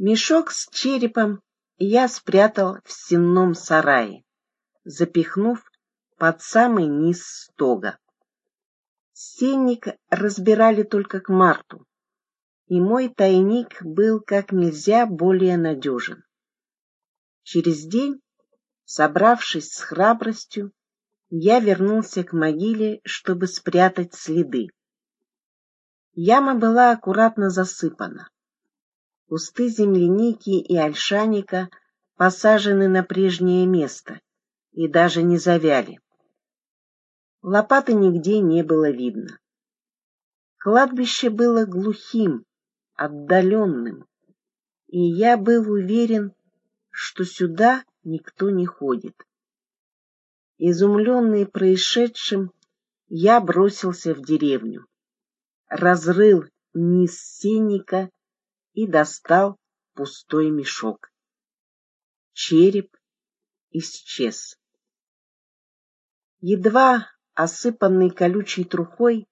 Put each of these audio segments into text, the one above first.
Мешок с черепом я спрятал в сенном сарае, запихнув под самый низ стога. Сенник разбирали только к марту, и мой тайник был как нельзя более надежен. Через день, собравшись с храбростью, я вернулся к могиле, чтобы спрятать следы. Яма была аккуратно засыпана. Кусты земляники и ольшаника посажены на прежнее место и даже не завяли. Лопаты нигде не было видно. Кладбище было глухим, отдаленным, и я был уверен, что сюда никто не ходит. Изумленный происшедшим, я бросился в деревню, разрыл низ сенника и достал пустой мешок. Череп исчез. Едва осыпанный колючей трухой,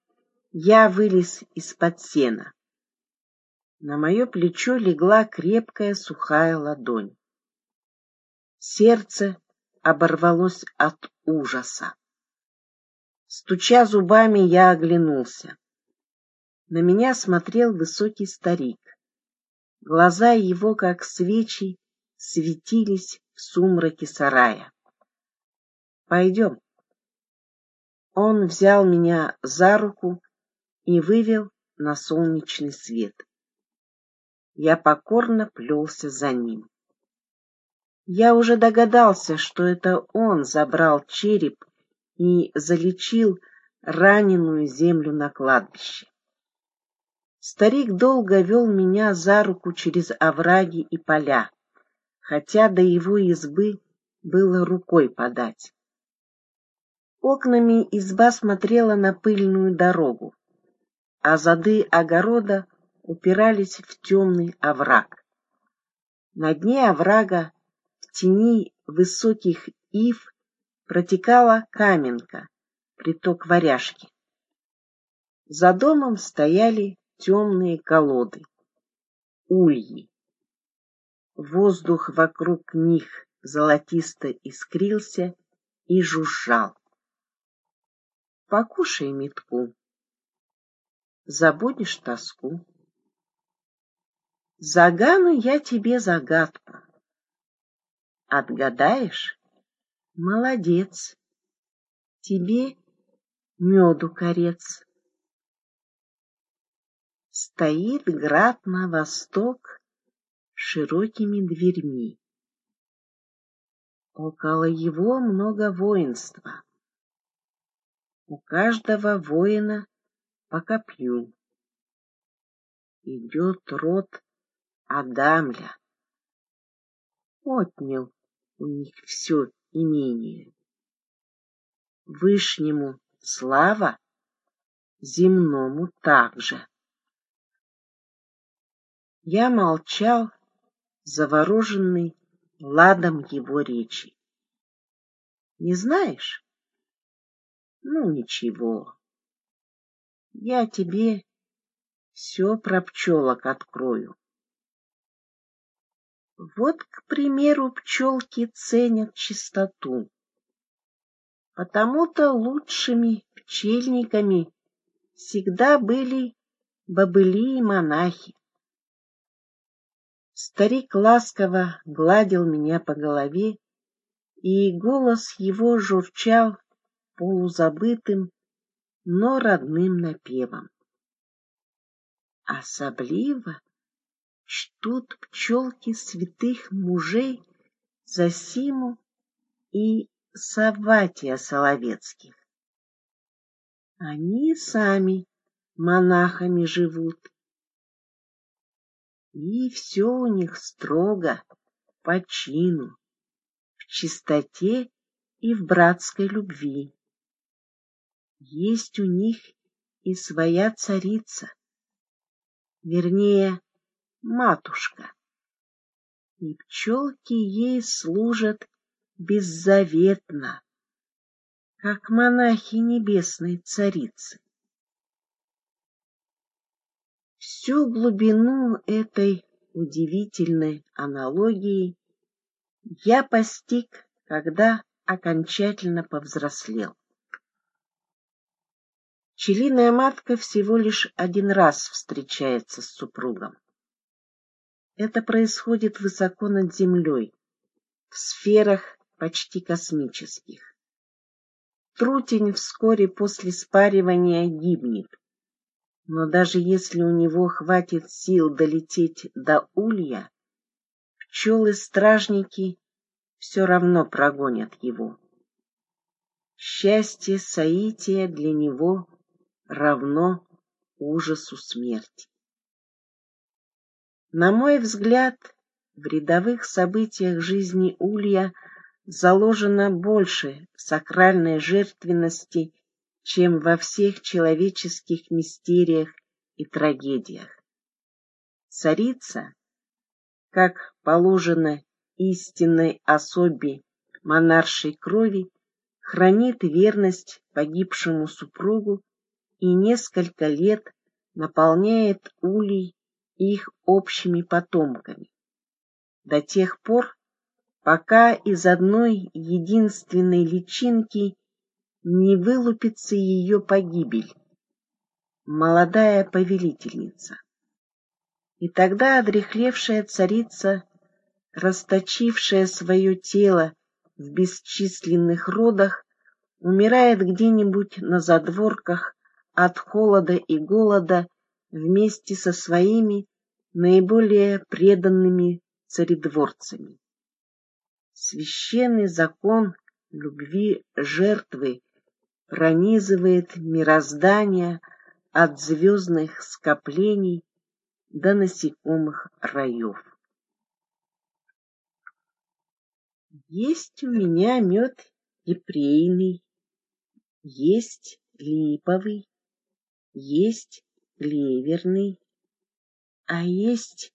я вылез из-под сена. На мое плечо легла крепкая сухая ладонь. Сердце оборвалось от ужаса. Стуча зубами, я оглянулся. На меня смотрел высокий старик. Глаза его, как свечи, светились в сумраке сарая. Пойдем. Он взял меня за руку и вывел на солнечный свет. Я покорно плелся за ним. Я уже догадался, что это он забрал череп и залечил раненую землю на кладбище. Старик долго вел меня за руку через овраги и поля, хотя до его избы было рукой подать. Окнами изба смотрела на пыльную дорогу, а зады огорода упирались в темный овраг. На дне оврага, в тени высоких ив, протекала каменка, приток варяжки. За домом стояли темные колоды, ульи. Воздух вокруг них золотисто искрился и жужжал. Покушай метку, забудешь тоску. Загану я тебе загадку. Отгадаешь? Молодец. Тебе меду корец. Стоит град на восток широкими дверьми. Около его много воинства. У каждого воина по копью. Идет род Адамля. Отнял у них все имение. Вышнему слава, земному также. Я молчал, завороженный ладом его речи. Не знаешь? Ну, ничего. Я тебе все про пчелок открою. Вот, к примеру, пчелки ценят чистоту. Потому-то лучшими пчельниками всегда были бобыли и монахи. Старик ласково гладил меня по голове, и голос его журчал полузабытым, но родным напевом. Особливо чтут пчелки святых мужей Засиму и Саватия Соловецких. Они сами монахами живут, и все у них строго, по чину, в чистоте и в братской любви. Есть у них и своя царица, вернее, матушка, и пчелки ей служат беззаветно, как монахи небесной царицы. Всю глубину этой удивительной аналогии я постиг, когда окончательно повзрослел. Пчелиная матка всего лишь один раз встречается с супругом. Это происходит высоко над землей, в сферах почти космических. Трутень вскоре после спаривания гибнет, но даже если у него хватит сил долететь до улья, пчелы-стражники все равно прогонят его. Счастье соития для него равно ужасу смерти. На мой взгляд, в рядовых событиях жизни Улья заложено больше сакральной жертвенности, чем во всех человеческих мистериях и трагедиях. Царица, как положено истинной особе монаршей крови, хранит верность погибшему супругу и несколько лет наполняет улей их общими потомками, до тех пор, пока из одной единственной личинки не вылупится ее погибель, молодая повелительница. И тогда одрехлевшая царица, расточившая свое тело в бесчисленных родах, умирает где-нибудь на задворках от холода и голода вместе со своими наиболее преданными царедворцами. Священный закон любви жертвы пронизывает мироздание от звездных скоплений до насекомых раев. Есть у меня мед ипрейный, есть липовый, есть клеверный, а есть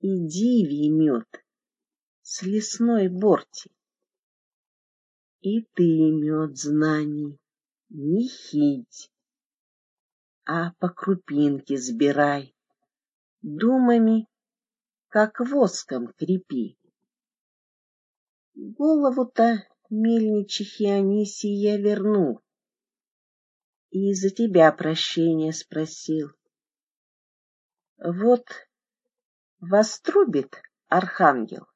и дивий мед с лесной борти. И ты мед знаний не хить, а по крупинке сбирай, думами, как воском крепи. Голову-то мельничихи Анисии я вернул, и за тебя прощения спросил. Вот вострубит архангел,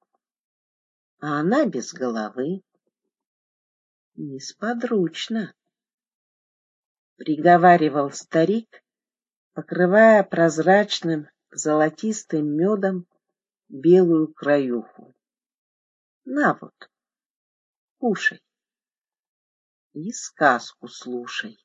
а она без головы. Несподручно, приговаривал старик, покрывая прозрачным золотистым медом белую краюху. На вот, кушай и сказку слушай.